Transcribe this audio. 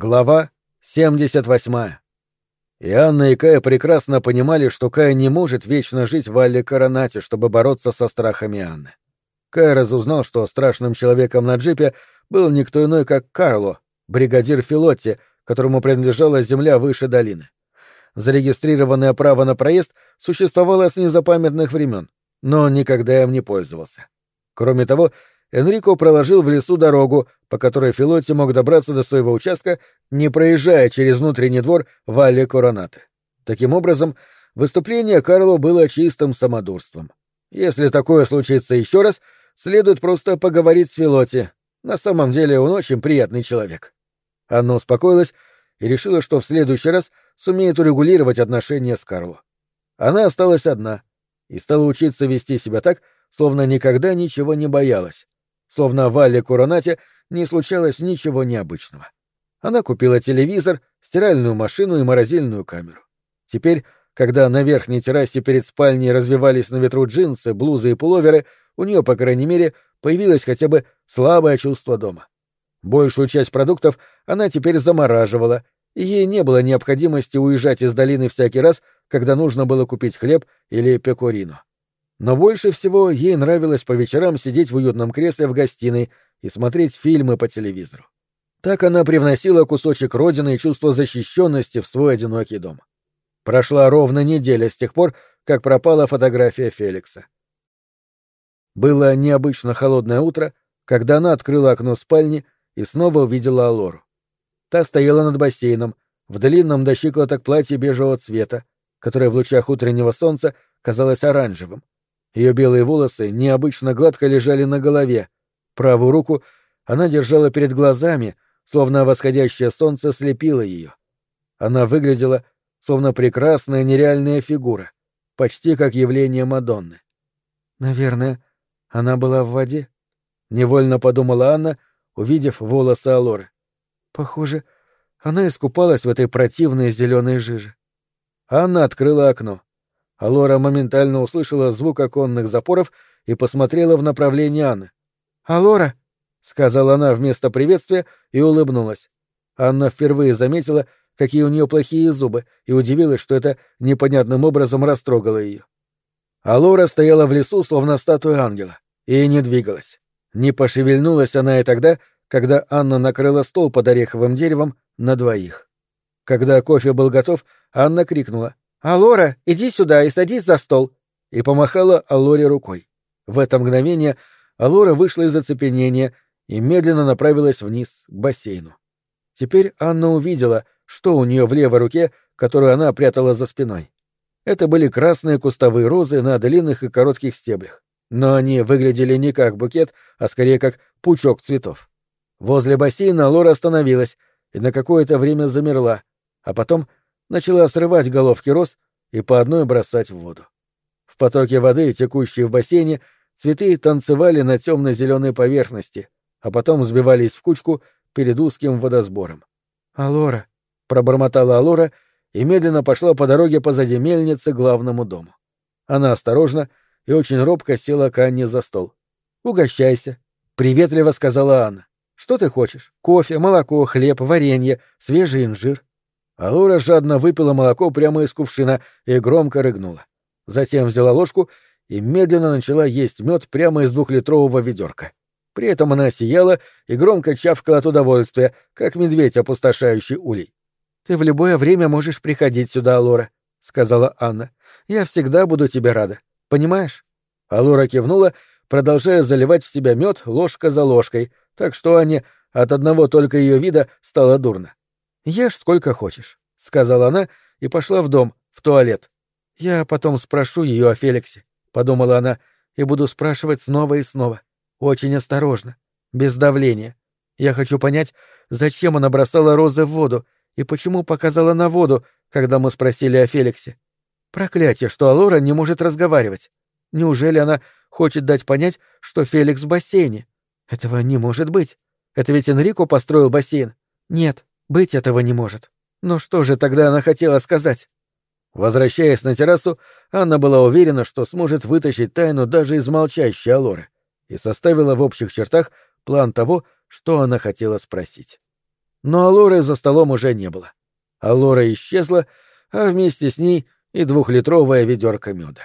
Глава 78. И Анна и Кая прекрасно понимали, что Кая не может вечно жить в Алле Коронате, чтобы бороться со страхами Анны. Кай разузнал, что страшным человеком на джипе был никто иной, как Карло, бригадир Филотти, которому принадлежала земля выше долины. Зарегистрированное право на проезд существовало с незапамятных времен, но он никогда им не пользовался. Кроме того, Энрико проложил в лесу дорогу, по которой Филотти мог добраться до своего участка, не проезжая через внутренний двор Валли Коронаты. Таким образом, выступление Карло было чистым самодурством. Если такое случится еще раз, следует просто поговорить с Филотти. На самом деле он очень приятный человек. Анна успокоилась и решила, что в следующий раз сумеет урегулировать отношения с Карло. Она осталась одна и стала учиться вести себя так, словно никогда ничего не боялась, словно в Алле Куронате не случалось ничего необычного. Она купила телевизор, стиральную машину и морозильную камеру. Теперь, когда на верхней террасе перед спальней развивались на ветру джинсы, блузы и пуловеры, у нее, по крайней мере, появилось хотя бы слабое чувство дома. Большую часть продуктов она теперь замораживала, и ей не было необходимости уезжать из долины всякий раз, когда нужно было купить хлеб или пекорину. Но больше всего ей нравилось по вечерам сидеть в уютном кресле в гостиной и смотреть фильмы по телевизору. Так она привносила кусочек родины и чувство защищенности в свой одинокий дом. Прошла ровно неделя с тех пор, как пропала фотография Феликса. Было необычно холодное утро, когда она открыла окно спальни и снова увидела Алору. Та стояла над бассейном, в длинном до щиколоток платье бежевого цвета, которое в лучах утреннего солнца казалось оранжевым. Ее белые волосы необычно гладко лежали на голове. Правую руку она держала перед глазами, словно восходящее солнце слепило ее. Она выглядела, словно прекрасная нереальная фигура, почти как явление Мадонны. Наверное, она была в воде? Невольно подумала Анна, увидев волосы Алоры. Похоже, она искупалась в этой противной зеленой жиже. Анна открыла окно. Алора моментально услышала звук оконных запоров и посмотрела в направлении Анны. «Алора!» — сказала она вместо приветствия и улыбнулась. Анна впервые заметила, какие у нее плохие зубы, и удивилась, что это непонятным образом растрогало ее. Алора стояла в лесу, словно статуя ангела, и не двигалась. Не пошевельнулась она и тогда, когда Анна накрыла стол под ореховым деревом на двоих. Когда кофе был готов, Анна крикнула «Алора, иди сюда и садись за стол!» и помахала Алоре рукой. В это мгновение Алора вышла из оцепенения и медленно направилась вниз, к бассейну. Теперь Анна увидела, что у нее в левой руке, которую она прятала за спиной. Это были красные кустовые розы на длинных и коротких стеблях, но они выглядели не как букет, а скорее как пучок цветов. Возле бассейна Лора остановилась и на какое-то время замерла, а потом начала срывать головки роз и по одной бросать в воду. В потоке воды, текущей в бассейне, цветы танцевали на темно-зеленой поверхности, а потом сбивались в кучку перед узким водосбором. «Алора», — пробормотала Алора и медленно пошла по дороге позади мельницы к главному дому. Она осторожно и очень робко села к Анне за стол. «Угощайся», — приветливо сказала Анна. «Что ты хочешь? Кофе, молоко, хлеб, варенье, свежий инжир?» А Лора жадно выпила молоко прямо из кувшина и громко рыгнула. Затем взяла ложку и медленно начала есть мед прямо из двухлитрового ведерка. При этом она сияла и громко чавкала от удовольствия, как медведь, опустошающий улей. — Ты в любое время можешь приходить сюда, Лора, — сказала Анна. — Я всегда буду тебе рада. Понимаешь? А Лора кивнула, продолжая заливать в себя мед ложка за ложкой, так что Анне от одного только ее вида стало дурно. «Ешь сколько хочешь», — сказала она и пошла в дом, в туалет. «Я потом спрошу ее о Феликсе», — подумала она, — «и буду спрашивать снова и снова. Очень осторожно, без давления. Я хочу понять, зачем она бросала розы в воду и почему показала на воду, когда мы спросили о Феликсе. Проклятие, что Алора не может разговаривать. Неужели она хочет дать понять, что Феликс в бассейне? Этого не может быть. Это ведь Энрико построил бассейн. Нет, быть этого не может. Но что же тогда она хотела сказать? Возвращаясь на террасу, Анна была уверена, что сможет вытащить тайну даже из молчащей Алоры, и составила в общих чертах план того, что она хотела спросить. Но Алоры за столом уже не было. Алора исчезла, а вместе с ней и двухлитровая ведерко меда.